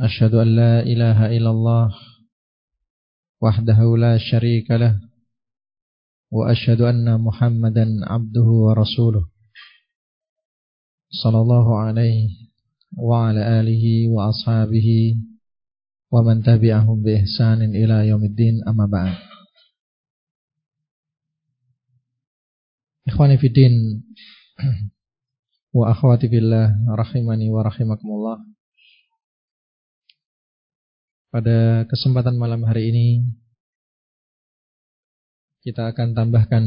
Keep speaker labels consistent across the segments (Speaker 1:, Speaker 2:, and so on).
Speaker 1: أشهد أن لا إله إلا الله وحده لا شريك له وأشهد أن محمدا عبده ورسوله صلى الله عليه وعلى آله وأصحابه ومن تبعهم بإحسان إلى يوم الدين أما بعد. إخواني في الدين وأخواتي في الله رحمني ورحمكم الله. Pada kesempatan malam hari ini kita akan tambahkan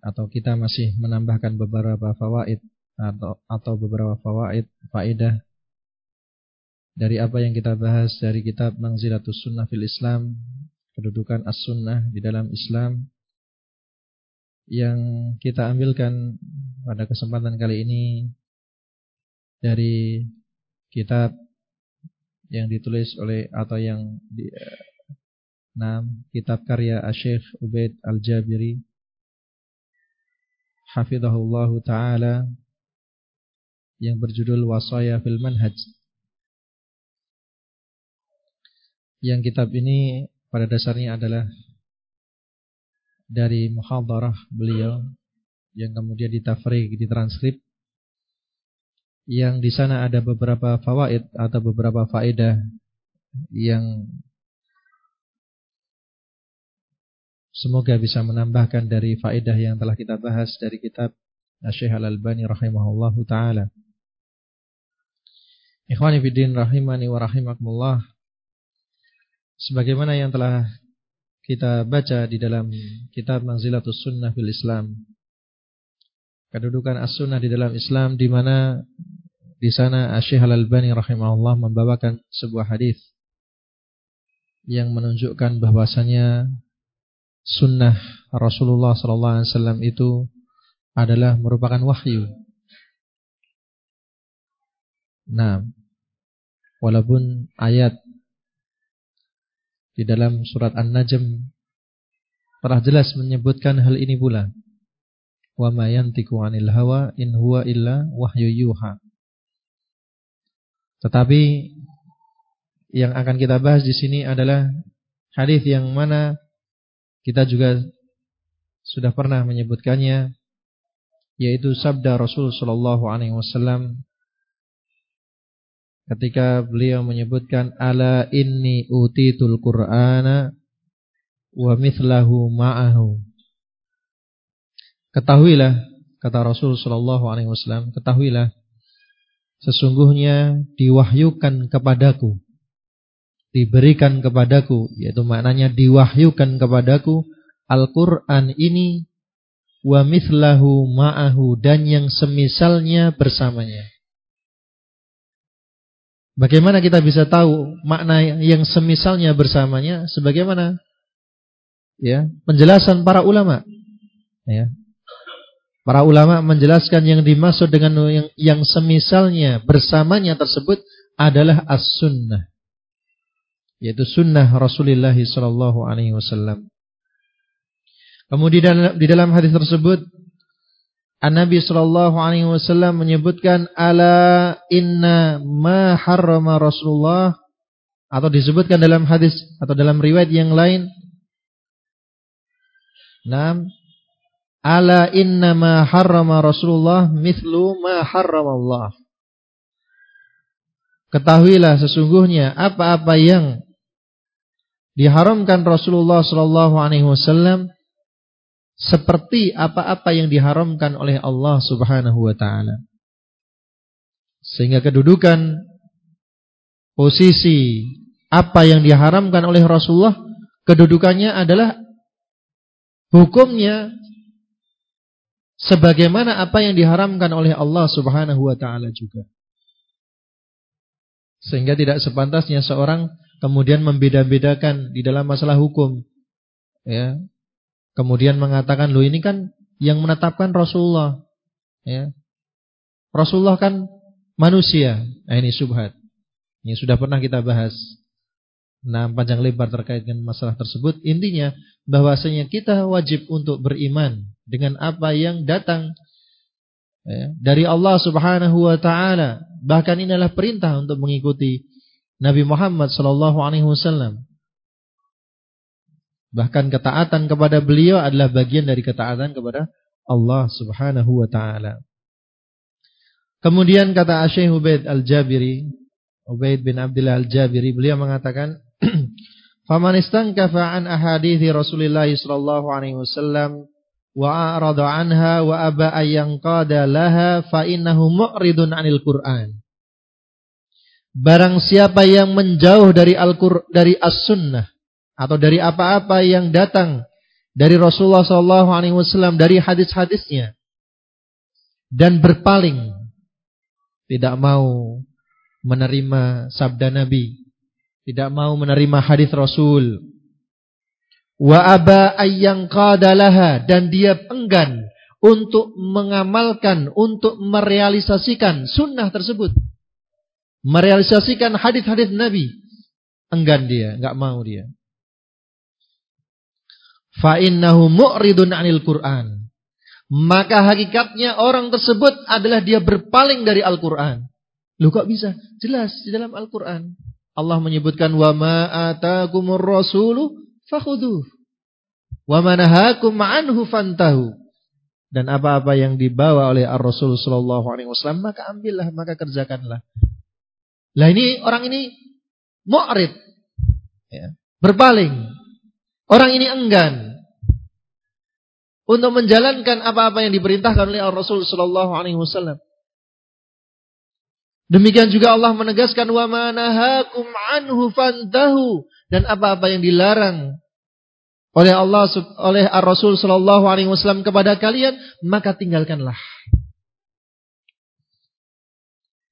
Speaker 1: atau kita masih menambahkan beberapa fawaid atau atau beberapa fawaid faedah dari apa yang kita bahas dari kitab Manzilatus Sunnah fil Islam, kedudukan As-Sunnah di dalam Islam. Yang kita ambilkan pada kesempatan kali ini dari kitab yang ditulis oleh atau yang di uh, kitab karya Syekh Ubaid Al-Jabiri hafizahullah taala yang berjudul Wasaya fil Manhaj. Yang kitab ini pada dasarnya adalah dari muhadarah beliau yang kemudian ditafrik, ditranskrip yang di sana ada beberapa fawaid atau beberapa faedah yang semoga bisa menambahkan dari faedah yang telah kita bahas dari kitab Syekh Al-Albani rahimahullahu taala. Ikhwani fiddin rahimani wa rahimakumullah. Sebagaimana yang telah kita baca di dalam kitab Manzilatus Sunnah fil Islam. Kedudukan as-sunnah di dalam Islam di mana di sana Syekh Al-Albani rahimahullah membawakan sebuah hadis yang menunjukkan bahwasanya sunnah Rasulullah sallallahu alaihi wasallam itu adalah merupakan wahyu. Nah, walaupun ayat di dalam surat An-Najm telah jelas menyebutkan hal ini pula. Wa ma yantiqu 'anil hawa in huwa illa wahyu yuha. Tetapi yang akan kita bahas di sini adalah hadis yang mana kita juga sudah pernah menyebutkannya yaitu sabda Rasul sallallahu alaihi wasallam ketika beliau menyebutkan ala inni utitul qur'ana wa mithlahu ma'ahu. Ketahuilah kata Rasul sallallahu alaihi wasallam ketahuilah sesungguhnya diwahyukan kepadaku. Diberikan kepadaku yaitu maknanya diwahyukan kepadaku Al-Qur'an ini wa mithlahu ma'ahu dan yang semisalnya bersamanya. Bagaimana kita bisa tahu makna yang semisalnya bersamanya? Sebagaimana ya penjelasan para ulama ya Para ulama menjelaskan yang dimaksud dengan yang, yang semisalnya bersamanya tersebut adalah as-sunnah. Yaitu sunnah Rasulullah sallallahu alaihi wasallam. Kemudian di dalam hadis tersebut An-Nabi sallallahu alaihi wasallam menyebutkan ala inna ma harrama Rasulullah atau disebutkan dalam hadis atau dalam riwayat yang lain Nam Ala inna ma harrama Rasulullah mithlu ma harrama Allah. Ketahuilah sesungguhnya apa-apa yang diharamkan Rasulullah sallallahu alaihi wasallam seperti apa-apa yang diharamkan oleh Allah Subhanahu wa taala. Sehingga kedudukan posisi apa yang diharamkan oleh Rasulullah kedudukannya adalah hukumnya sebagaimana apa yang diharamkan oleh Allah Subhanahu wa taala juga. Sehingga tidak sepantasnya seorang kemudian membeda-bedakan di dalam masalah hukum. Ya. Kemudian mengatakan, "Loh ini kan yang menetapkan Rasulullah." Ya. Rasulullah kan manusia. Nah, ini subhat. Ini sudah pernah kita bahas. Nah, panjang lebar terkait dengan masalah tersebut. Intinya bahwasanya kita wajib untuk beriman dengan apa yang datang ya, dari Allah Subhanahu wa taala. Bahkan ini adalah perintah untuk mengikuti Nabi Muhammad sallallahu alaihi wasallam. Bahkan ketaatan kepada beliau adalah bagian dari ketaatan kepada Allah Subhanahu wa taala. Kemudian kata Syekh Ubaid Al-Jabiri, Ubaid bin Abdullah Al-Jabiri, beliau mengatakan, "Faman istankafa an ahadithi Rasulullah sallallahu alaihi wasallam wa arada anha wa aba laha fa innahu mu'ridun 'anil Qur'an." Barang siapa yang menjauh dari Al-Qur'an dari As-Sunnah atau dari apa-apa yang datang dari Rasulullah wasallam dari hadis-hadisnya dan berpaling tidak mau menerima sabda Nabi, tidak mau menerima hadis Rasul. Wa aba ayyang qadalaha dan dia enggan untuk mengamalkan, untuk merealisasikan sunnah tersebut. Merealisasikan hadis-hadis Nabi. Enggan dia, enggak mau dia. Fa innahu mu'ridun 'anil Qur'an maka hakikatnya orang tersebut adalah dia berpaling dari Al-Quran. Loh kok bisa? Jelas di dalam Al-Quran. Allah menyebutkan wa ma atakumur rasulu fakhudhuh wa manahakum anhu fantahu. Dan apa-apa yang dibawa oleh Ar-Rasul sallallahu alaihi wasallam maka ambillah, maka kerjakanlah. Lah ini orang ini mu'rid. Ya, berpaling. Orang ini enggan untuk menjalankan apa-apa yang diperintahkan oleh Rasul sallallahu alaihi wasallam. Demikian juga Allah menegaskan wa manahakum anhu fantahu dan apa-apa yang dilarang oleh Allah oleh Ar-Rasul sallallahu alaihi wasallam kepada kalian maka tinggalkanlah.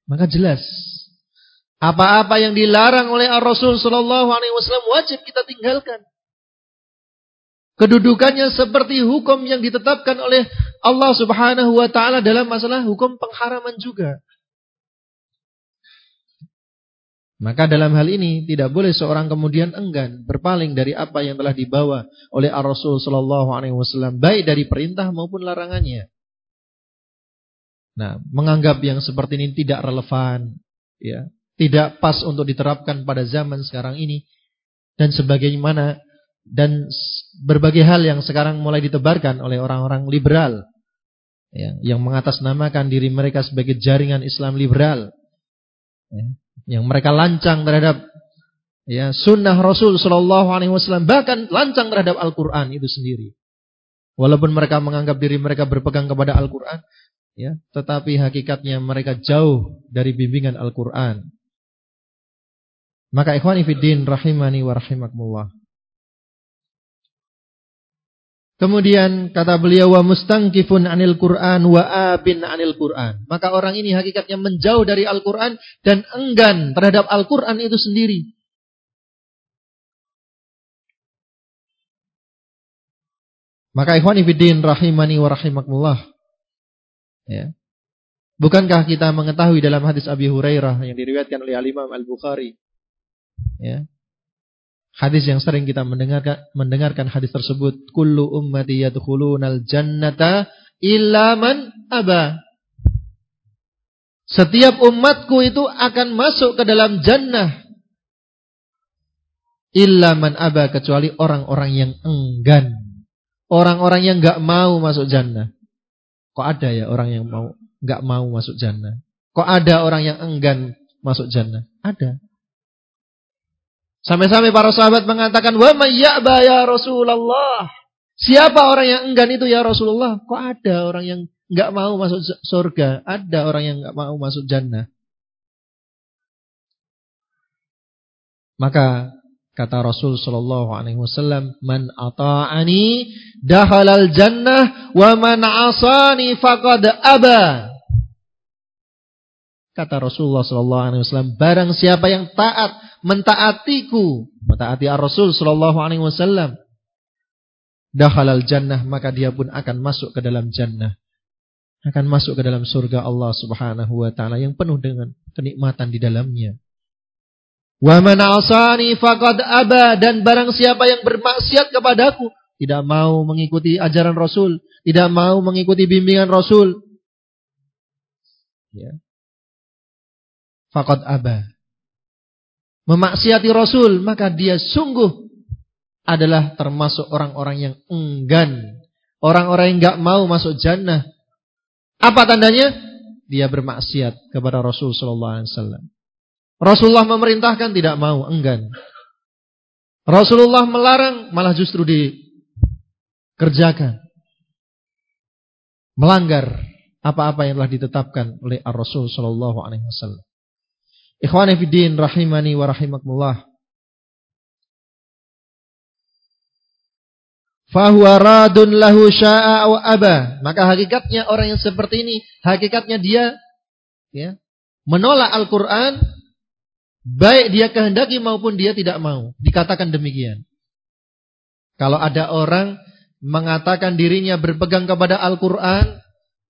Speaker 1: Maka jelas apa-apa yang dilarang oleh Ar-Rasul sallallahu alaihi wasallam wajib kita tinggalkan. Kedudukannya seperti hukum yang ditetapkan oleh Allah Subhanahu wa taala dalam masalah hukum pengharaman juga. Maka dalam hal ini tidak boleh seorang kemudian enggan berpaling dari apa yang telah dibawa oleh Ar-Rasul sallallahu alaihi wasallam baik dari perintah maupun larangannya. Nah, menganggap yang seperti ini tidak relevan, ya, tidak pas untuk diterapkan pada zaman sekarang ini. Dan sebagaimana dan berbagai hal yang sekarang mulai ditebarkan oleh orang-orang liberal ya, yang mengatasnamakan diri mereka sebagai jaringan Islam liberal ya, yang mereka lancang terhadap ya sunnah Rasul Shallallahu Alaihi Wasallam bahkan lancang terhadap Al-Quran itu sendiri. Walaupun mereka menganggap diri mereka berpegang kepada Al-Quran ya tetapi hakikatnya mereka jauh dari bimbingan Al-Quran. Maka ikhwan fillah rahimani wa rahimakumullah Kemudian kata beliau wa mustangkifun anil Quran wa abin anil Quran. Maka orang ini hakikatnya menjauh dari Al-Quran dan enggan terhadap Al-Quran itu sendiri. Maka ikhwan ibidin rahimani wa rahimakumullah. Ya. Bukankah kita mengetahui dalam hadis Abi Hurairah yang diriwayatkan oleh Al-Imam Al-Bukhari. Ya. Hadis yang sering kita mendengarkan mendengarkan hadis tersebut, kullu ummati yadkhulunal jannata illa man aba. Setiap umatku itu akan masuk ke dalam jannah illa man aba kecuali orang-orang yang enggan. Orang-orang yang enggak mau masuk jannah. Kok ada ya orang yang mau enggak mau masuk jannah? Kok ada orang yang enggan masuk jannah? Ada. Sampai-sampai para sahabat mengatakan, "Wa may ya'ba ya Rasulullah?" Siapa orang yang enggan itu ya Rasulullah? Kok ada orang yang enggak mau masuk surga? Ada orang yang enggak mau masuk jannah. Maka kata Rasul sallallahu alaihi wasallam, "Man ata'ani dakhalal jannah wa man 'asani faqad aba." Kata Rasulullah sallallahu alaihi wasallam, barang siapa yang taat mentaatiku, mentaati Ar-Rasul sallallahu alaihi wasallam, jannah, maka dia pun akan masuk ke dalam jannah. Akan masuk ke dalam surga Allah Subhanahu wa taala yang penuh dengan kenikmatan di dalamnya. Wa man asani faqad aba dan barang siapa yang bermaksiat kepadaku, tidak mau mengikuti ajaran Rasul, tidak mau mengikuti bimbingan Rasul. Ya Fakat aba. Memaksiati Rasul, maka dia sungguh adalah termasuk orang-orang yang enggan. Orang-orang yang enggak mau masuk jannah. Apa tandanya? Dia bermaksiat kepada Rasul sallallahu alaihi wasallam. Rasulullah memerintahkan tidak mau, enggan. Rasulullah melarang malah justru dikerjakan. Melanggar apa-apa yang telah ditetapkan oleh Ar-Rasul sallallahu alaihi wasallam. Ikhwani fiddin rahimani wa rahimakumullah. Fahuwa radun lahu sya'a wa aba. Maka hakikatnya orang yang seperti ini, hakikatnya dia ya, menolak Al-Qur'an baik dia kehendaki maupun dia tidak mau. Dikatakan demikian. Kalau ada orang mengatakan dirinya berpegang kepada Al-Qur'an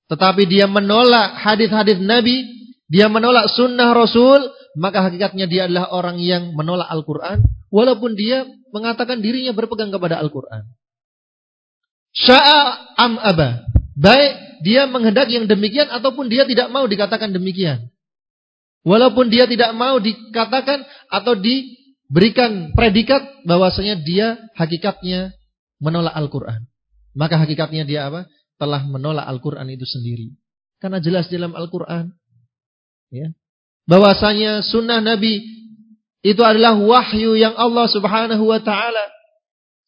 Speaker 1: tetapi dia menolak hadis-hadis Nabi, dia menolak sunnah Rasul, maka hakikatnya dia adalah orang yang menolak Al-Quran, walaupun dia mengatakan dirinya berpegang kepada Al-Quran. Sya'a am aba. Baik dia menghendaki yang demikian ataupun dia tidak mau dikatakan demikian. Walaupun dia tidak mau dikatakan atau diberikan predikat bahwasanya dia hakikatnya menolak Al-Quran. Maka hakikatnya dia apa? Telah menolak Al-Quran itu sendiri. Karena jelas dalam Al-Quran ya. Bahwasanya sunnah Nabi itu adalah wahyu yang Allah Subhanahu wa taala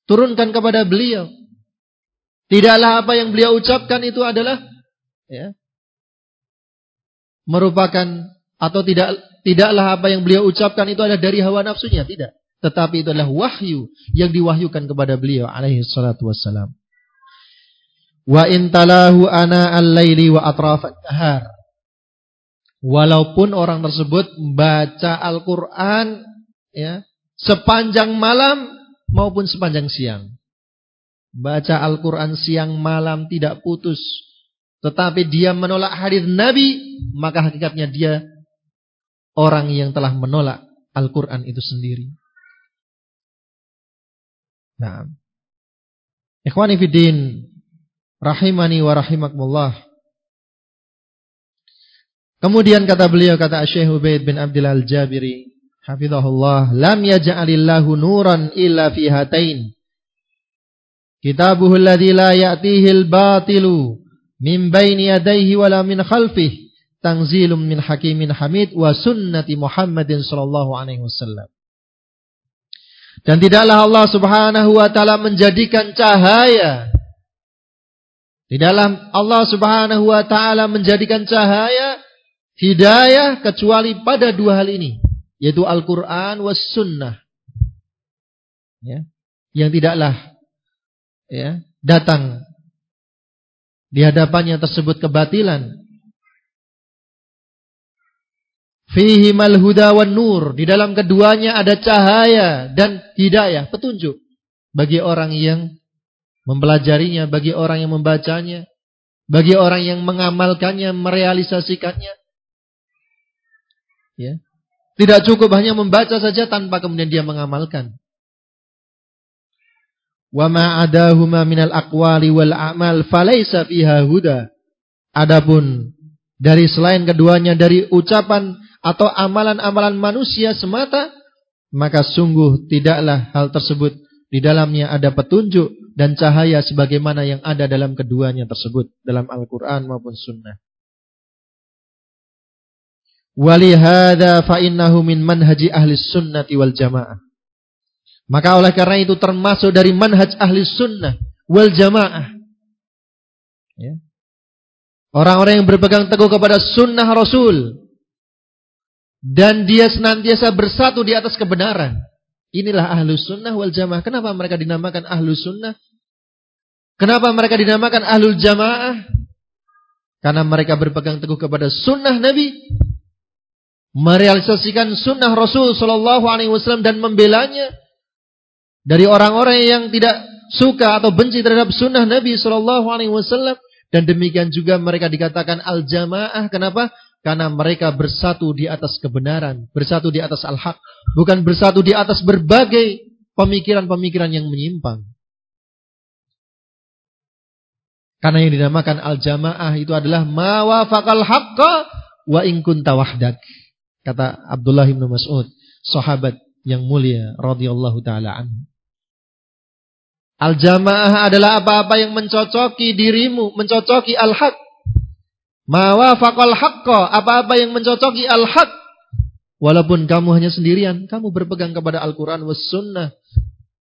Speaker 1: turunkan kepada beliau. Tidaklah apa yang beliau ucapkan itu adalah ya, merupakan atau tidak tidaklah apa yang beliau ucapkan itu adalah dari hawa nafsunya, tidak. Tetapi itu adalah wahyu yang diwahyukan kepada beliau alaihi salatu wassalam. Wa intalahu ana al-laili wa atrafan nahar. Walaupun orang tersebut membaca Al-Quran ya, sepanjang malam maupun sepanjang siang. Baca Al-Quran siang malam tidak putus. Tetapi dia menolak hadis Nabi, maka hakikatnya dia orang yang telah menolak Al-Quran itu sendiri. Nah, Ikhwani Fiddin, Rahimani wa rahimakumullah. Kemudian kata beliau kata Syekh Ubaid bin Abdullah Al-Jabiri, hafizahullah, lam yaj'alillahu nuran illa fi hatain. Kitabuhu alladhi la ya'tihi al-batilu min baini yadayhi wala min khalfihi tanzilum min hakimin hamid wa sunnati Muhammadin sallallahu alaihi wasallam. Dan tidaklah Allah Subhanahu wa taala menjadikan cahaya di dalam Allah Subhanahu wa taala menjadikan cahaya hidayah kecuali pada dua hal ini, yaitu Al-Qur'an was sunnah. Ya. Yang tidaklah ya, datang di hadapannya tersebut kebatilan. Fihi mal huda wan nur. Di dalam keduanya ada cahaya dan hidayah, petunjuk bagi orang yang mempelajarinya, bagi orang yang membacanya, bagi orang yang mengamalkannya, merealisasikannya. Ya. Tidak cukup hanya membaca saja tanpa kemudian dia mengamalkan. Wa ma adahuma minal aqwali wal a'mal falaysa fiha huda. Adapun dari selain keduanya dari ucapan atau amalan-amalan manusia semata, maka sungguh tidaklah hal tersebut di dalamnya ada petunjuk dan cahaya sebagaimana yang ada dalam keduanya tersebut dalam Al-Qur'an maupun sunnah. Walihada fa innahu min manhaji ahli sunnati wal jamaah. Maka oleh karena itu termasuk dari manhaj ahli sunnah wal jamaah. Ya. Orang-orang yang berpegang teguh kepada sunnah Rasul. Dan dia senantiasa bersatu di atas kebenaran. Inilah ahlu sunnah wal jamaah. Kenapa mereka dinamakan ahlu sunnah? Kenapa mereka dinamakan ahlul jamaah? Karena mereka berpegang teguh kepada sunnah Nabi merealisasikan sunnah Rasul Shallallahu Alaihi Wasallam dan membelanya dari orang-orang yang tidak suka atau benci terhadap sunnah Nabi Shallallahu Alaihi Wasallam. Dan demikian juga mereka dikatakan al jamaah kenapa? Karena mereka bersatu di atas kebenaran bersatu di atas al haq bukan bersatu di atas berbagai pemikiran-pemikiran yang menyimpang. Karena yang dinamakan al jamaah itu adalah mawafaqal haqqa wa in kunta wahdak Kata Abdullah bin Mas'ud, sahabat yang mulia radhiyallahu taala anhu. Al-jamaah adalah apa-apa yang mencocoki dirimu, mencocoki al-haq. Mawafaqal haqqa, apa-apa yang mencocoki al-haq. Walaupun kamu hanya sendirian, kamu berpegang kepada Al-Quran was sunnah.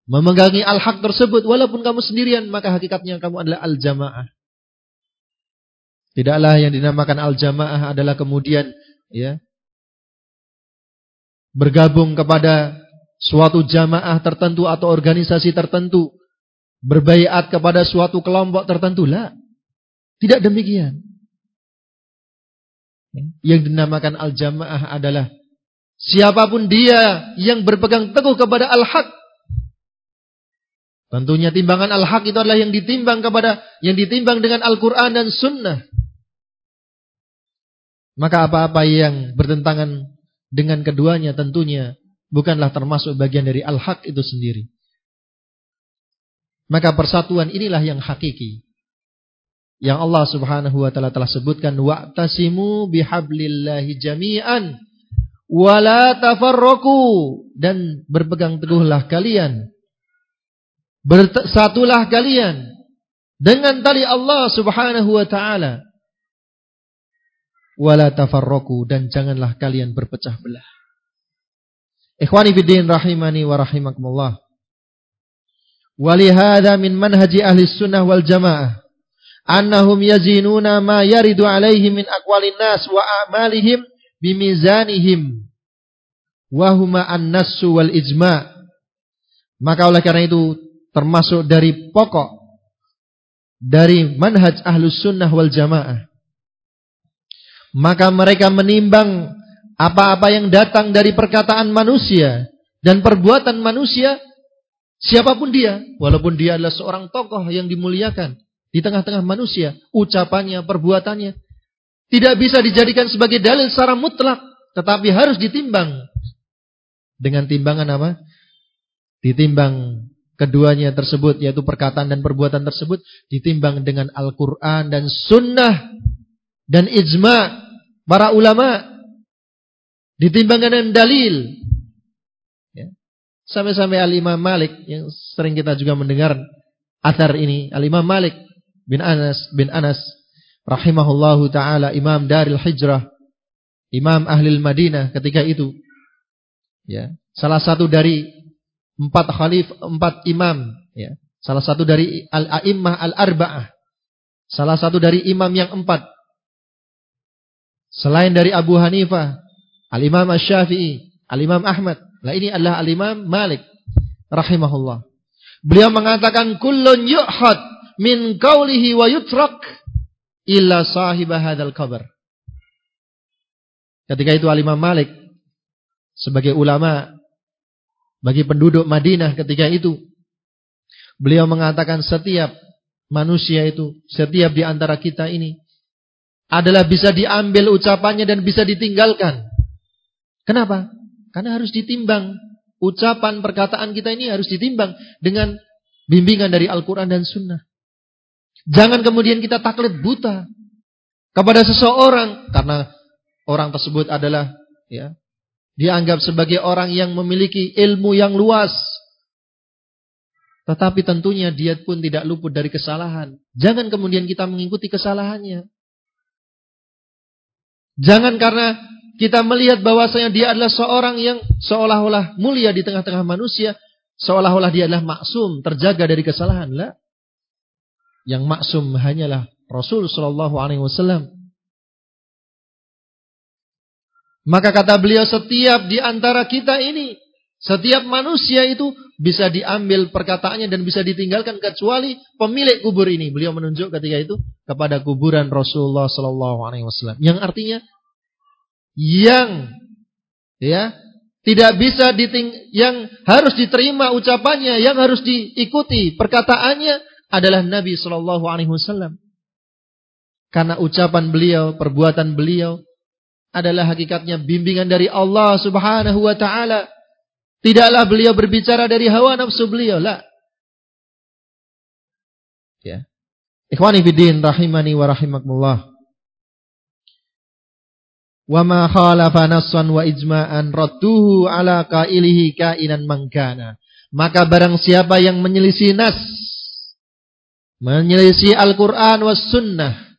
Speaker 1: Memegangi al-haq tersebut, walaupun kamu sendirian, maka hakikatnya kamu adalah al-jamaah. Tidaklah yang dinamakan al-jamaah adalah kemudian ya bergabung kepada suatu jamaah tertentu atau organisasi tertentu, berbaiat kepada suatu kelompok tertentu lah. Tidak demikian. Yang dinamakan al-jamaah adalah siapa pun dia yang berpegang teguh kepada al-haq. Tentunya timbangan al-haq itu adalah yang ditimbang kepada yang ditimbang dengan Al-Qur'an dan sunnah. Maka apa-apa yang bertentangan dengan keduanya tentunya bukanlah termasuk bagian dari al-haq itu sendiri. Maka persatuan inilah yang hakiki. Yang Allah Subhanahu wa taala telah sebutkan wa'tasimu bihablillahi jami'an wala tafarraqu dan berpegang teguhlah kalian bersatulah kalian dengan tali Allah Subhanahu wa taala wala tafarraqu dan janganlah kalian berpecah belah. Ikhwani fiddin rahimani wa rahimakumullah. Walihada min manhaji ahli sunnah wal jamaah annahum yazinuna ma yaridu alaihim min aqwalin nas wa a'malihim bimizanihim wa huma an-nassu wal ijma' maka oleh karena itu termasuk dari pokok dari manhaj ahlus sunnah wal jamaah maka mereka menimbang apa-apa yang datang dari perkataan manusia dan perbuatan manusia, siapa pun dia, walaupun dia adalah seorang tokoh yang dimuliakan di tengah-tengah manusia, ucapannya, perbuatannya, tidak bisa dijadikan sebagai dalil secara mutlak, tetapi harus ditimbang dengan timbangan apa? Ditimbang keduanya tersebut, yaitu perkataan dan perbuatan tersebut, ditimbang dengan Al-Quran dan Sunnah dan ijma para ulama ditimbangkan dengan dalil. Ya. Sampai-sampai Al-Imam Malik yang sering kita juga mendengar asar ini, Al-Imam Malik bin Anas bin Anas rahimahullahu taala imam Daril Hijrah, imam ahli Madinah ketika itu. Ya, salah satu dari empat khalif, empat imam, ya. Salah satu dari al-a'immah al-arba'ah. Salah satu dari imam yang empat Selain dari Abu Hanifah, Al-Imam Asy-Syafi'i, Al-Imam Ahmad. Nah ini adalah Al-Imam Malik rahimahullah. Beliau mengatakan kullun yu'had min qawlihi wa yutrak illa sahibah hadzal qabr. Ketika itu Al-Imam Malik sebagai ulama bagi penduduk Madinah ketika itu beliau mengatakan setiap manusia itu, setiap di antara kita ini adalah bisa diambil ucapannya dan bisa ditinggalkan. Kenapa? Karena harus ditimbang. Ucapan perkataan kita ini harus ditimbang dengan bimbingan dari Al-Quran dan Sunnah. Jangan kemudian kita taklid buta kepada seseorang karena orang tersebut adalah ya dianggap sebagai orang yang memiliki ilmu yang luas. Tetapi tentunya dia pun tidak luput dari kesalahan. Jangan kemudian kita mengikuti kesalahannya. Jangan karena kita melihat bahwasanya dia adalah seorang yang seolah-olah mulia di tengah-tengah manusia, seolah-olah dia adalah maksum, terjaga dari kesalahan. Lah. Yang maksum hanyalah Rasul sallallahu alaihi wasallam. Maka kata beliau setiap di antara kita ini, setiap manusia itu bisa diambil perkataannya dan bisa ditinggalkan kecuali pemilik kubur ini. Beliau menunjuk ketika itu kepada kuburan Rasulullah Sallallahu Alaihi Wasallam. Yang artinya yang Ya, tidak bisa diting yang harus diterima ucapannya, yang harus diikuti perkataannya adalah Nabi Shallallahu Alaihi Wasallam. Karena ucapan beliau, perbuatan beliau adalah hakikatnya bimbingan dari Allah Subhanahu Wa Taala. Tidaklah beliau berbicara dari hawa nafsu beliau, lah. Ya. Ikhwani fiddin rahimani wa rahimakumullah. Wa ma khalafa nassan wa ijma'an radduhu ala qailihi kainan mangkana. Maka barang siapa yang menyelisih nas, menyelisih Al-Qur'an was sunnah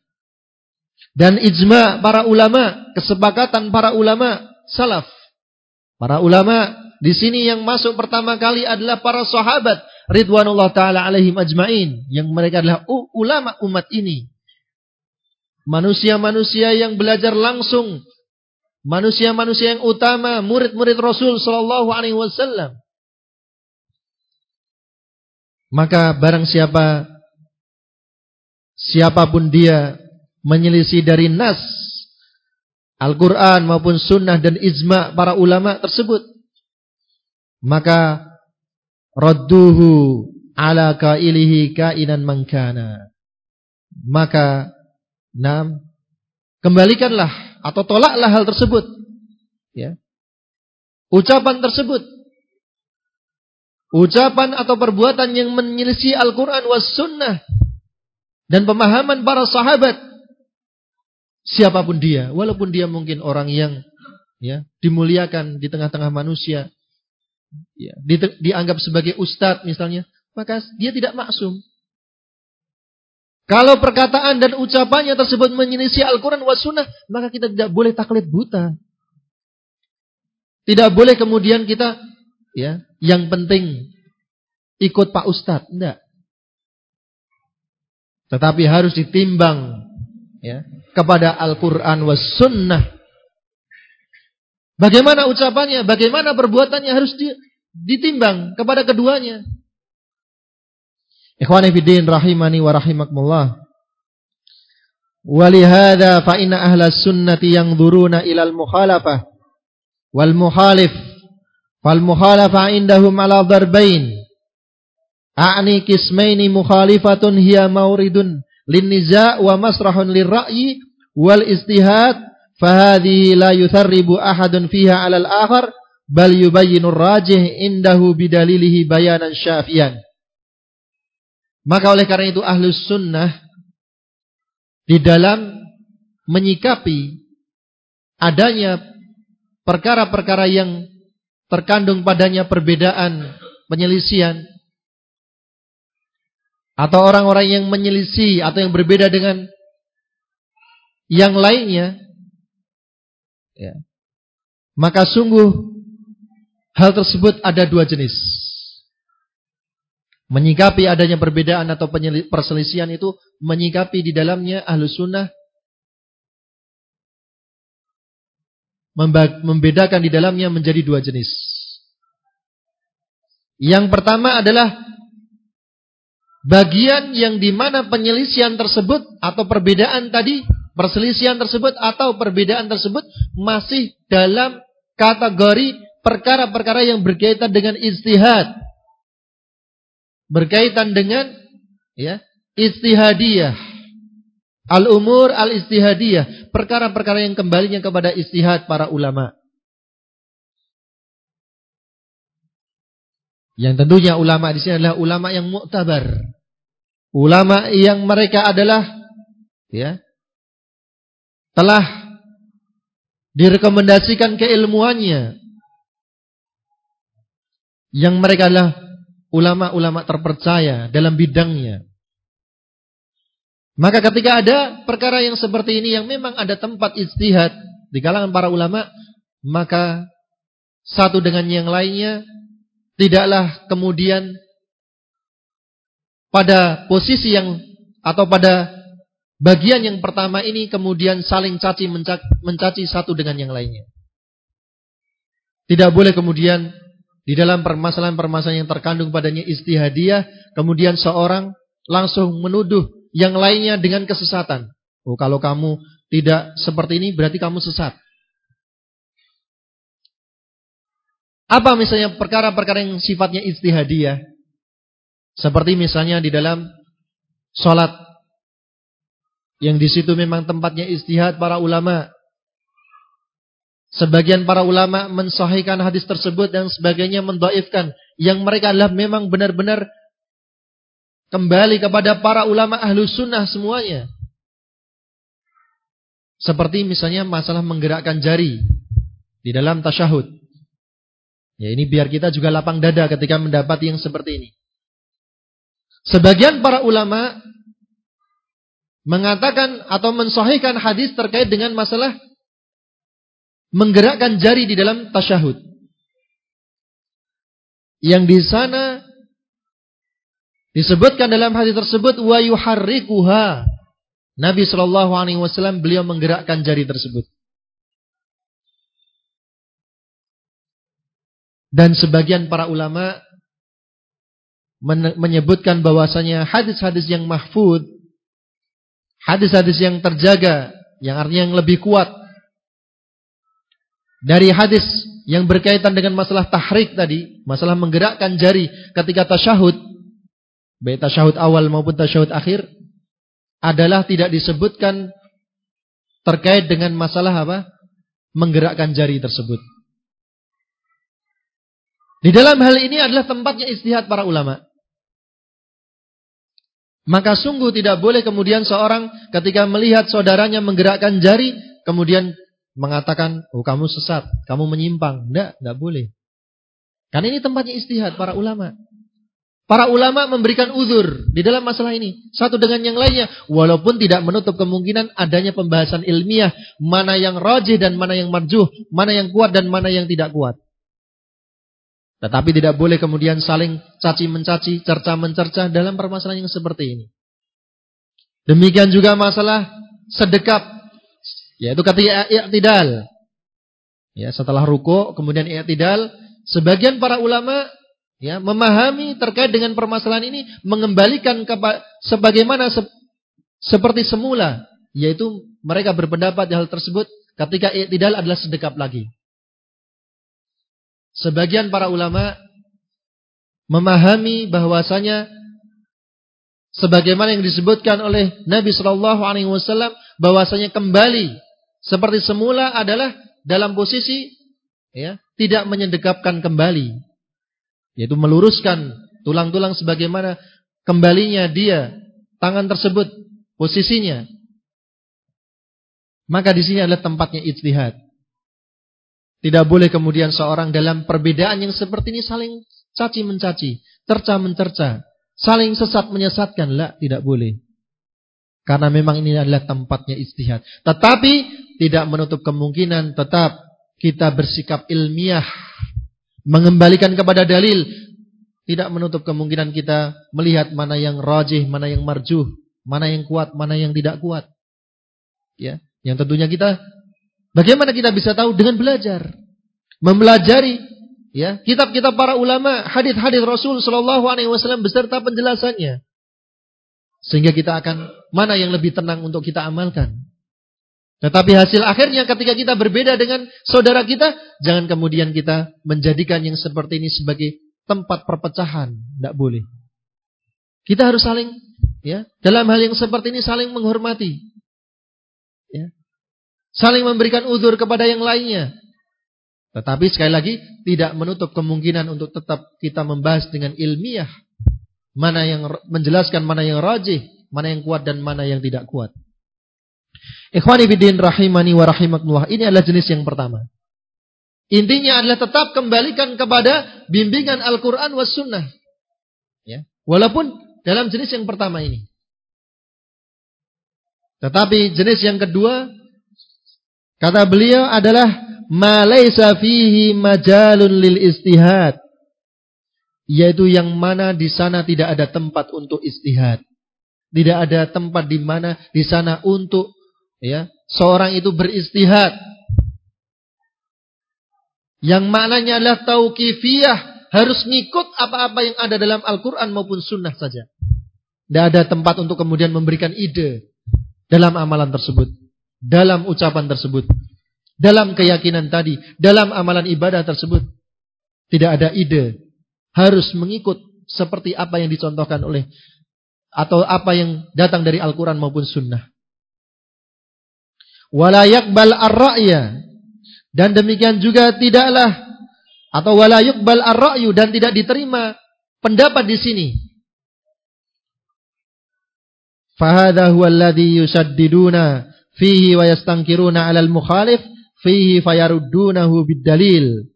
Speaker 1: dan ijma' para ulama, kesepakatan para ulama salaf. Para ulama di sini yang masuk pertama kali adalah para sahabat ridwanullah taala alaihim ajmain yang mereka adalah ulama umat ini. Manusia-manusia yang belajar langsung manusia-manusia yang utama, murid-murid Rasul sallallahu alaihi wasallam. Maka barang siapa siapa pun dia menyelisih dari nas Al-Qur'an maupun sunnah dan ijma' para ulama tersebut, maka radduhu ala kailihi kainan mangkana. Maka nam kembalikanlah atau tolaklah hal tersebut. Ya. Ucapan tersebut. Ucapan atau perbuatan yang menyelisih Al-Quran was sunnah. Dan pemahaman para sahabat. Siapa pun dia. Walaupun dia mungkin orang yang ya dimuliakan di tengah-tengah manusia. Ya, di, dianggap sebagai ustadz misalnya. Maka dia tidak maksum. Kalau perkataan dan ucapannya tersebut menyelisih Al-Quran wa sunnah, maka kita tidak boleh taklid buta. Tidak boleh kemudian kita, ya, yang penting ikut Pak Ustadz. Tidak. Tetapi harus ditimbang ya, kepada Al-Quran wa sunnah. Bagaimana ucapannya, bagaimana perbuatannya harus ditimbang kepada keduanya. Ikhwani fiddin rahimani wa rahimakumullah. Walihada fa inna ahla sunnati yang duruna ilal mukhalafah wal muhalif fal mukhalafa indahum ala darbain a'ni kismaini mukhalifatun hiya mauridun linniza' wa masrahun lirra'yi wal istihad fahadhi la yutharribu ahadun fiha ala al-akhar bal yubayyinu rajih indahu bidalilihi bayanan syafiyan maka oleh karena itu ahlus sunnah di dalam menyikapi adanya perkara-perkara yang terkandung padanya perbedaan, penyelisian atau orang-orang yang menyelisih atau yang berbeda dengan yang lainnya ya. Maka sungguh hal tersebut ada dua jenis. Menyikapi adanya perbedaan atau perselisihan itu menyikapi di dalamnya ahlu sunnah membedakan di dalamnya menjadi dua jenis. Yang pertama adalah bagian yang di mana penyelisihan tersebut atau perbedaan tadi, perselisihan tersebut atau perbedaan tersebut masih dalam kategori perkara-perkara yang berkaitan dengan istihad berkaitan dengan ya istihadiyah. Al-umur al-istihadiyah, perkara-perkara yang kembalinya kepada istihad para ulama. Yang tentunya ulama di sini adalah ulama yang muktabar. Ulama yang mereka adalah ya telah direkomendasikan keilmuannya yang mereka adalah ulama-ulama terpercaya dalam bidangnya. Maka ketika ada perkara yang seperti ini yang memang ada tempat istihad di kalangan para ulama, maka satu dengan yang lainnya tidaklah kemudian pada posisi yang atau pada bagian yang pertama ini kemudian saling caci mencaci satu dengan yang lainnya. Tidak boleh kemudian di dalam permasalahan-permasalahan yang terkandung padanya istihadiah, kemudian seorang langsung menuduh yang lainnya dengan kesesatan. Oh, kalau kamu tidak seperti ini berarti kamu sesat. Apa misalnya perkara-perkara yang sifatnya istihadiyah? Seperti misalnya di dalam sholat. Yang di situ memang tempatnya istihad para ulama. Sebagian para ulama mensahihkan hadis tersebut dan sebagainya mendoifkan. Yang mereka adalah memang benar-benar kembali kepada para ulama ahlu sunnah semuanya. Seperti misalnya masalah menggerakkan jari di dalam tasyahud. Ya ini biar kita juga lapang dada ketika mendapat yang seperti ini. Sebagian para ulama mengatakan atau mensahihkan hadis terkait dengan masalah menggerakkan jari di dalam tasyahud. Yang di sana disebutkan dalam hadis tersebut wa yuharrikuha. Nabi Shallallahu alaihi wasallam beliau menggerakkan jari tersebut. Dan sebagian para ulama menyebutkan bahwasanya hadis-hadis yang mahfud, hadis-hadis yang terjaga, yang artinya yang lebih kuat dari hadis yang berkaitan dengan masalah tahrik tadi, masalah menggerakkan jari ketika tasyahud, baik tasyahud awal maupun tasyahud akhir, adalah tidak disebutkan terkait dengan masalah apa? Menggerakkan jari tersebut. Di dalam hal ini adalah tempatnya istihad para ulama. Maka sungguh tidak boleh kemudian seorang ketika melihat saudaranya menggerakkan jari, kemudian mengatakan, oh kamu sesat, kamu menyimpang. Tidak, tidak boleh. Karena ini tempatnya istihad para ulama. Para ulama memberikan uzur di dalam masalah ini. Satu dengan yang lainnya. Walaupun tidak menutup kemungkinan adanya pembahasan ilmiah. Mana yang rajih dan mana yang marjuh. Mana yang kuat dan mana yang tidak kuat. Tetapi tidak boleh kemudian saling caci mencaci, cerca mencerca dalam permasalahan yang seperti ini. Demikian juga masalah sedekap, yaitu ketika i'tidal. Ya, setelah ruko kemudian i'tidal, sebagian para ulama ya memahami terkait dengan permasalahan ini mengembalikan kepada sebagaimana se, seperti semula, yaitu mereka berpendapat hal tersebut ketika i'tidal adalah sedekap lagi. Sebagian para ulama memahami bahwasanya sebagaimana yang disebutkan oleh Nabi Shallallahu Alaihi Wasallam bahwasanya kembali seperti semula adalah dalam posisi ya tidak menyedekapkan kembali. Yaitu meluruskan tulang-tulang sebagaimana kembalinya dia tangan tersebut posisinya. Maka di sini adalah tempatnya ijtihad tidak boleh kemudian seorang dalam perbedaan yang seperti ini saling caci mencaci, terca mencerca, saling sesat menyesatkan. Lah, tidak boleh. Karena memang ini adalah tempatnya istihad. Tetapi tidak menutup kemungkinan tetap kita bersikap ilmiah, mengembalikan kepada dalil, tidak menutup kemungkinan kita melihat mana yang rajih, mana yang marjuh, mana yang kuat, mana yang tidak kuat. Ya, yang tentunya kita Bagaimana kita bisa tahu dengan belajar? Mempelajari ya, kitab-kitab para ulama, hadis-hadis Rasul sallallahu alaihi wasallam beserta penjelasannya. Sehingga kita akan mana yang lebih tenang untuk kita amalkan. Tetapi hasil akhirnya ketika kita berbeda dengan saudara kita, jangan kemudian kita menjadikan yang seperti ini sebagai tempat perpecahan, tidak boleh. Kita harus saling ya, dalam hal yang seperti ini saling menghormati. Saling memberikan uzur kepada yang lainnya. Tetapi sekali lagi tidak menutup kemungkinan untuk tetap kita membahas dengan ilmiah. Mana yang menjelaskan mana yang rajih, mana yang kuat dan mana yang tidak kuat. Ikhwani bidin rahimani wa rahimakumullah. Ini adalah jenis yang pertama. Intinya adalah tetap kembalikan kepada bimbingan Al-Quran was sunnah. Ya. Walaupun dalam jenis yang pertama ini. Tetapi jenis yang kedua Kata beliau adalah malaysa fihi majalun lil istihad. Yaitu yang mana di sana tidak ada tempat untuk istihad. Tidak ada tempat di mana di sana untuk ya seorang itu beristihad. Yang maknanya adalah tauqifiyah, harus ngikut apa-apa yang ada dalam Al-Qur'an maupun sunnah saja. Tidak ada tempat untuk kemudian memberikan ide dalam amalan tersebut dalam ucapan tersebut, dalam keyakinan tadi, dalam amalan ibadah tersebut. Tidak ada ide. Harus mengikut seperti apa yang dicontohkan oleh atau apa yang datang dari Al-Quran maupun Sunnah. Walayakbal ar-ra'ya. Dan demikian juga tidaklah atau walayukbal ar-ra'yu dan tidak diterima pendapat di sini. Fahadha huwa alladhi yusaddiduna fihi wa yastankiruna 'alal mukhalif fihi fayaruddunahu bid-dalil.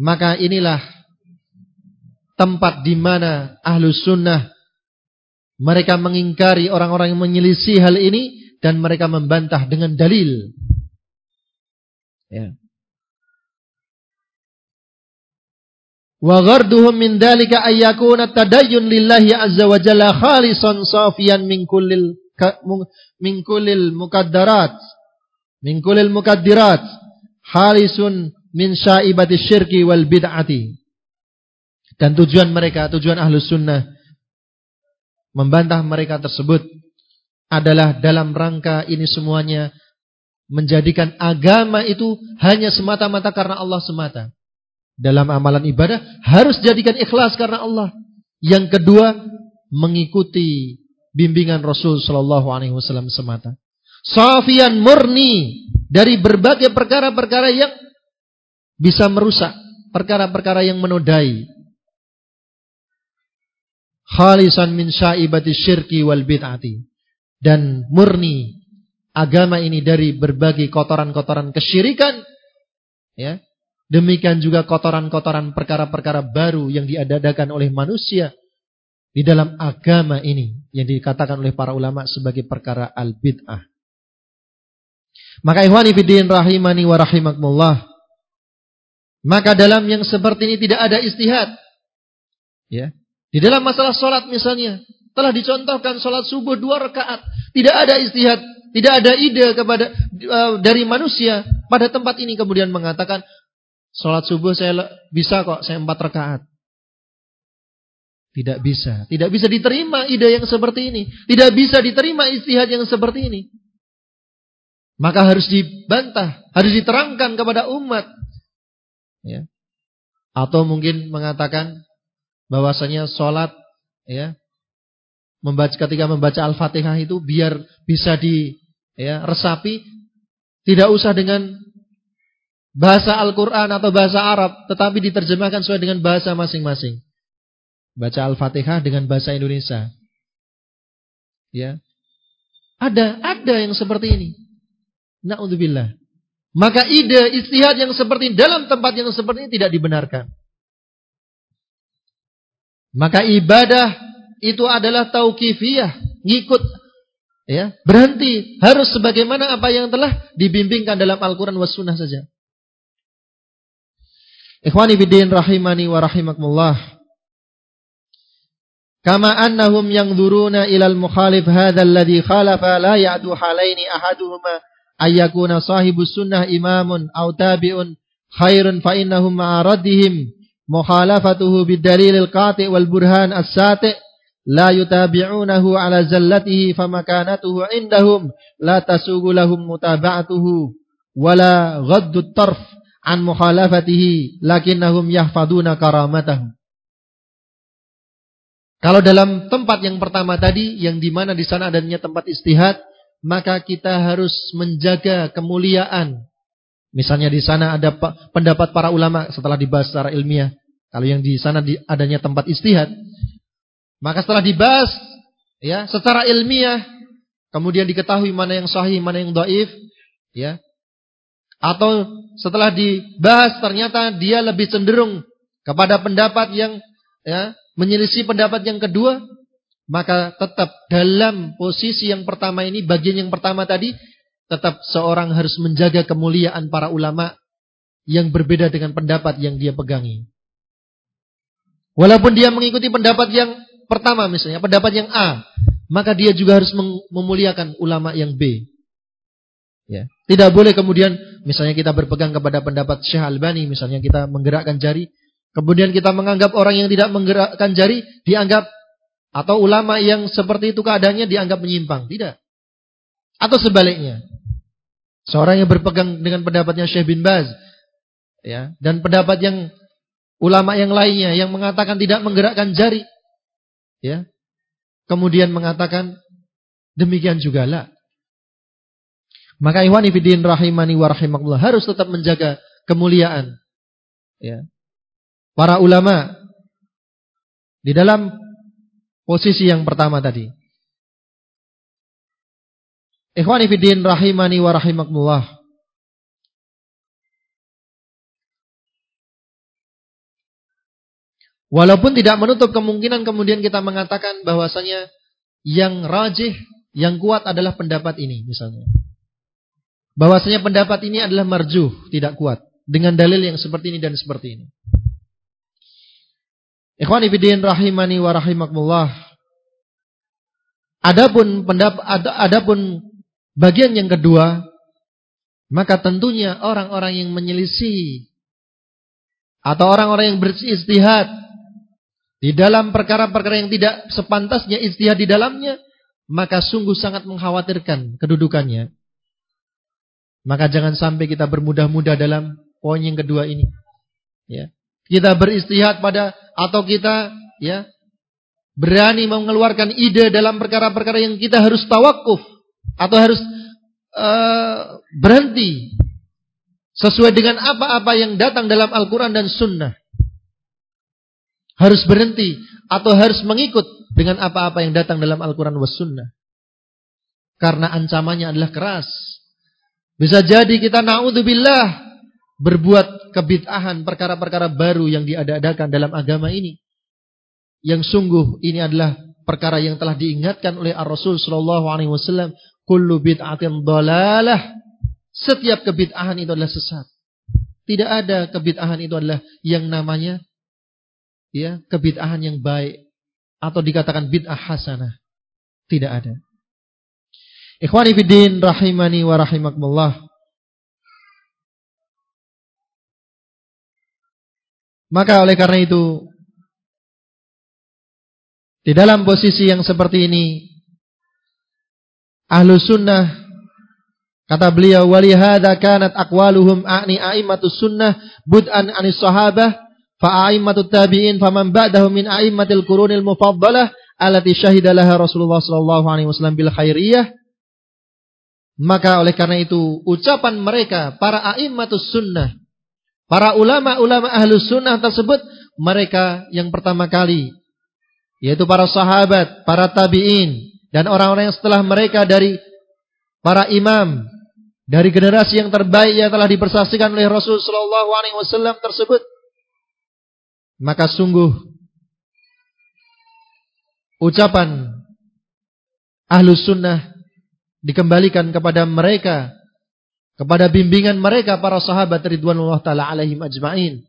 Speaker 1: Maka inilah tempat di mana ahlus sunnah mereka mengingkari orang-orang yang menyelisih hal ini dan mereka membantah dengan dalil. Ya. Wa gharduhum min dalika ayyakuna tadayyun lillahi azza wa jalla khalisan safiyan min kullil min kullil mukaddarat. Min kullil mukaddirat. Khalisun min syaibati syirki wal bid'ati. Dan tujuan mereka tujuan ahlus sunnah membantah mereka tersebut adalah dalam rangka ini semuanya menjadikan agama itu hanya semata-mata karena Allah semata. Dalam amalan ibadah harus jadikan ikhlas karena Allah. Yang kedua, mengikuti bimbingan Rasul Shallallahu Alaihi Wasallam semata. Safian murni dari berbagai perkara-perkara yang bisa merusak, perkara-perkara yang menodai. Khalisan min syaibati syirki wal bid'ati. Dan murni agama ini dari berbagai kotoran-kotoran kesyirikan ya Demikian juga kotoran-kotoran perkara-perkara baru yang diadakan oleh manusia di dalam agama ini yang dikatakan oleh para ulama sebagai perkara al-bid'ah. Maka ikhwani fiddin rahimani wa rahimakumullah. Maka dalam yang seperti ini tidak ada istihad. Ya. Di dalam masalah sholat misalnya. Telah dicontohkan sholat subuh dua rakaat. Tidak ada istihad. Tidak ada ide kepada uh, dari manusia pada tempat ini kemudian mengatakan Sholat subuh saya bisa kok, saya empat rakaat. Tidak bisa. Tidak bisa diterima ide yang seperti ini. Tidak bisa diterima istihad yang seperti ini. Maka harus dibantah. Harus diterangkan kepada umat. Ya. Atau mungkin mengatakan bahwasanya sholat ya membaca ketika membaca Al-Fatihah itu biar bisa di ya resapi tidak usah dengan bahasa Al-Quran atau bahasa Arab, tetapi diterjemahkan sesuai dengan bahasa masing-masing. Baca Al-Fatihah dengan bahasa Indonesia. Ya. Ada, ada yang seperti ini. Na'udzubillah. Maka ide istihad yang seperti ini, dalam tempat yang seperti ini tidak dibenarkan. Maka ibadah itu adalah tauqifiyah, ngikut ya, berhenti harus sebagaimana apa yang telah dibimbingkan dalam Al-Qur'an was sunnah saja. Ikhwani bidin rahimani wa rahimakumullah. كما أنهم ينظرون إلى المخالف هذا الذي خالف لا يعدو حالين أحدهما أن يكون صاحب السنة إمام أو تابع خير فإنهم مع ردهم مخالفته بالدليل القاطع والبرهان الساطع لا يتابعونه على زلته فمكانته عندهم لا تسوغ لهم متابعته ولا غد الطرف عن مخالفته لكنهم يحفظون كرامتهم. Kalau dalam tempat yang pertama tadi yang di mana di sana adanya tempat istihad, maka kita harus menjaga kemuliaan. Misalnya di sana ada pendapat para ulama setelah dibahas secara ilmiah. Kalau yang di sana adanya tempat istihad, maka setelah dibahas ya secara ilmiah, kemudian diketahui mana yang sahih, mana yang dhaif, ya. Atau setelah dibahas ternyata dia lebih cenderung kepada pendapat yang ya, menyelisih pendapat yang kedua, maka tetap dalam posisi yang pertama ini, bagian yang pertama tadi, tetap seorang harus menjaga kemuliaan para ulama yang berbeda dengan pendapat yang dia pegangi. Walaupun dia mengikuti pendapat yang pertama misalnya, pendapat yang A, maka dia juga harus memuliakan ulama yang B. Ya. Tidak boleh kemudian misalnya kita berpegang kepada pendapat Syekh Albani, misalnya kita menggerakkan jari, kemudian kita menganggap orang yang tidak menggerakkan jari dianggap atau ulama yang seperti itu keadaannya dianggap menyimpang, tidak. Atau sebaliknya. Seorang yang berpegang dengan pendapatnya Syekh bin Baz ya, dan pendapat yang ulama yang lainnya yang mengatakan tidak menggerakkan jari. Ya. Kemudian mengatakan demikian juga lah. Maka ikhwan ibidin rahimani wa rahimakumullah harus tetap menjaga kemuliaan. Ya. Para ulama di dalam posisi yang pertama tadi. Ikhwan ibidin rahimani wa rahimakumullah. Walaupun tidak menutup kemungkinan kemudian kita mengatakan bahwasanya yang rajih, yang kuat adalah pendapat ini misalnya bahwasanya pendapat ini adalah marjuh, tidak kuat dengan dalil yang seperti ini dan seperti ini. Ikhwan fillah rahimani wa rahimakumullah. Adapun pendapat adapun bagian yang kedua, maka tentunya orang-orang yang menyelisih atau orang-orang yang beristihad di dalam perkara-perkara yang tidak sepantasnya istihad di dalamnya, maka sungguh sangat mengkhawatirkan kedudukannya. Maka jangan sampai kita bermudah-mudah dalam poin yang kedua ini. Ya. Kita beristihad pada atau kita ya berani mengeluarkan ide dalam perkara-perkara yang kita harus tawakuf atau harus uh, berhenti sesuai dengan apa-apa yang datang dalam Al-Quran dan Sunnah. Harus berhenti atau harus mengikut dengan apa-apa yang datang dalam Al-Quran dan Sunnah. Karena ancamannya adalah keras. Bisa jadi kita naudzubillah berbuat kebid'ahan perkara-perkara baru yang diadakan dalam agama ini. Yang sungguh ini adalah perkara yang telah diingatkan oleh Ar-Rasul sallallahu alaihi wasallam, kullu bid'atin dhalalah. Setiap kebid'ahan itu adalah sesat. Tidak ada kebid'ahan itu adalah yang namanya ya, kebid'ahan yang baik atau dikatakan bid'ah hasanah. Tidak ada. Ikhwani fiddin rahimani wa rahimakumullah. Maka oleh karena itu di dalam posisi yang seperti ini ahlu sunnah kata beliau walihada kanat aqwaluhum a'ni a'immatus sunnah bud'an anis sahabah fa a'immatut tabi'in faman ba'dahum min a'immatil qurunil mufaddalah allati syahida laha Rasulullah sallallahu alaihi wasallam bil khairiyah. Maka oleh karena itu ucapan mereka para a'immatus sunnah, para ulama-ulama ahlus sunnah tersebut mereka yang pertama kali yaitu para sahabat, para tabi'in dan orang-orang yang setelah mereka dari para imam dari generasi yang terbaik yang telah dipersaksikan oleh Rasul sallallahu alaihi wasallam tersebut. Maka sungguh ucapan ahlus sunnah dikembalikan kepada mereka kepada bimbingan mereka para sahabat ridwanullah taala alaihim ajmain.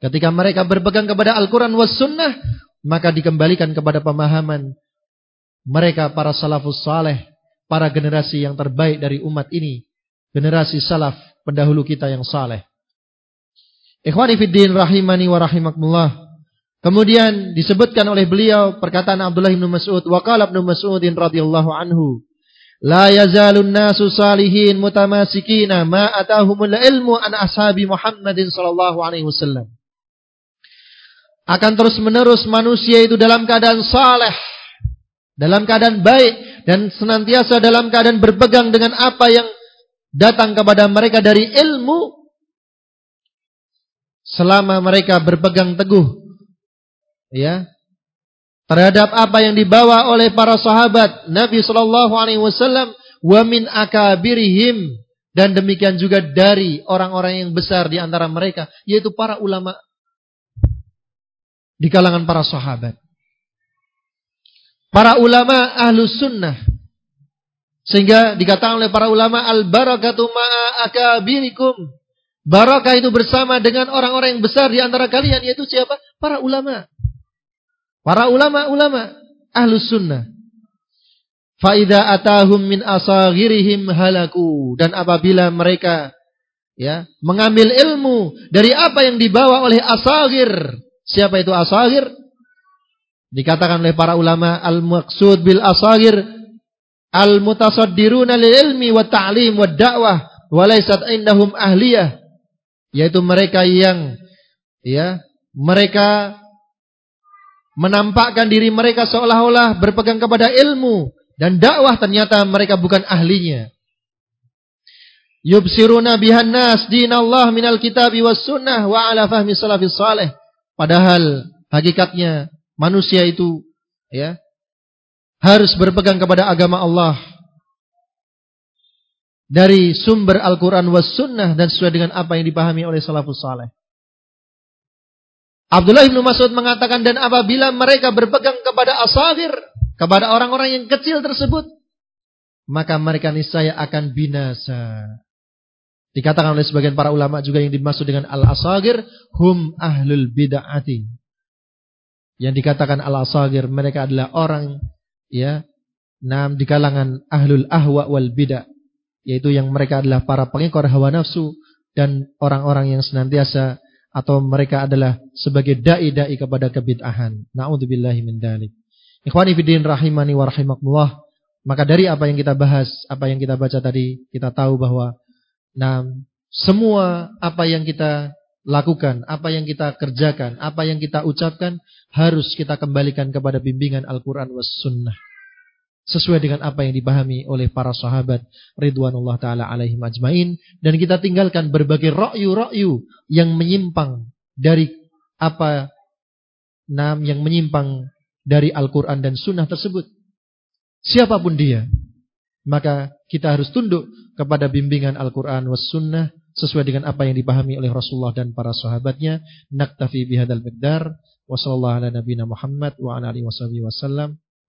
Speaker 1: Ketika mereka berpegang kepada Al-Qur'an was sunnah maka dikembalikan kepada pemahaman mereka para salafus saleh para generasi yang terbaik dari umat ini generasi salaf pendahulu kita yang saleh. Ikhwani fiddin rahimani wa rahimakumullah. Kemudian disebutkan oleh beliau perkataan Abdullah bin Mas'ud wa qala Ibnu Mas'udin radhiyallahu anhu La yazalun nasu salihin mutamasikina ma atahumul ilmu an ashabi Muhammadin sallallahu alaihi wasallam. Akan terus menerus manusia itu dalam keadaan saleh, dalam keadaan baik dan senantiasa dalam keadaan berpegang dengan apa yang datang kepada mereka dari ilmu selama mereka berpegang teguh ya terhadap apa yang dibawa oleh para sahabat Nabi Shallallahu Alaihi Wasallam wa min akabirihim dan demikian juga dari orang-orang yang besar di antara mereka yaitu para ulama di kalangan para sahabat. Para ulama ahlus sunnah. Sehingga dikatakan oleh para ulama al barakatu ma'a akabirikum. Barakah itu bersama dengan orang-orang yang besar di antara kalian yaitu siapa? Para ulama Para ulama-ulama ahlus sunnah. Faida atahum min asaghirihim halaku. Dan apabila mereka ya mengambil ilmu dari apa yang dibawa oleh asagir. Siapa itu asagir? Dikatakan oleh para ulama al-maqsud bil asagir al-mutasaddiruna lil ilmi wa ta'lim wa da'wah wa laysat indahum ahliyah yaitu mereka yang ya mereka menampakkan diri mereka seolah-olah berpegang kepada ilmu dan dakwah ternyata mereka bukan ahlinya. Yubsiruna bihan nas dinallah minal kitabi was sunnah wa ala fahmi salafis salih. Padahal hakikatnya manusia itu ya harus berpegang kepada agama Allah dari sumber Al-Quran was sunnah dan sesuai dengan apa yang dipahami oleh salafus saleh. Abdullah bin Mas'ud mengatakan dan apabila mereka berpegang kepada asagir, kepada orang-orang yang kecil tersebut, maka mereka niscaya akan binasa. Dikatakan oleh sebagian para ulama juga yang dimaksud dengan al-asagir hum ahlul bid'ati. Yang dikatakan al-asagir mereka adalah orang ya nam di kalangan ahlul ahwa wal bid'ah yaitu yang mereka adalah para pengekor hawa nafsu dan orang-orang yang senantiasa atau mereka adalah sebagai dai-dai kepada kebid'ahan. Nauzubillahi min dzalik. Ikhwani fiddin rahimani wa rahimakumullah. Maka dari apa yang kita bahas, apa yang kita baca tadi, kita tahu bahwa nah, semua apa yang kita lakukan, apa yang kita kerjakan, apa yang kita ucapkan harus kita kembalikan kepada bimbingan Al-Qur'an was sunnah sesuai dengan apa yang dipahami oleh para sahabat ridwanullah taala alaihim ajmain. Dan kita tinggalkan berbagai ra'yu-ra'yu yang menyimpang dari apa nam yang menyimpang dari Al-Qur'an dan sunnah tersebut. Siapa pun dia maka kita harus tunduk kepada bimbingan Al-Qur'an was sunnah sesuai dengan apa yang dipahami oleh Rasulullah dan para sahabatnya. Naktafi bihadzal miqdar. Wa sallallahu ala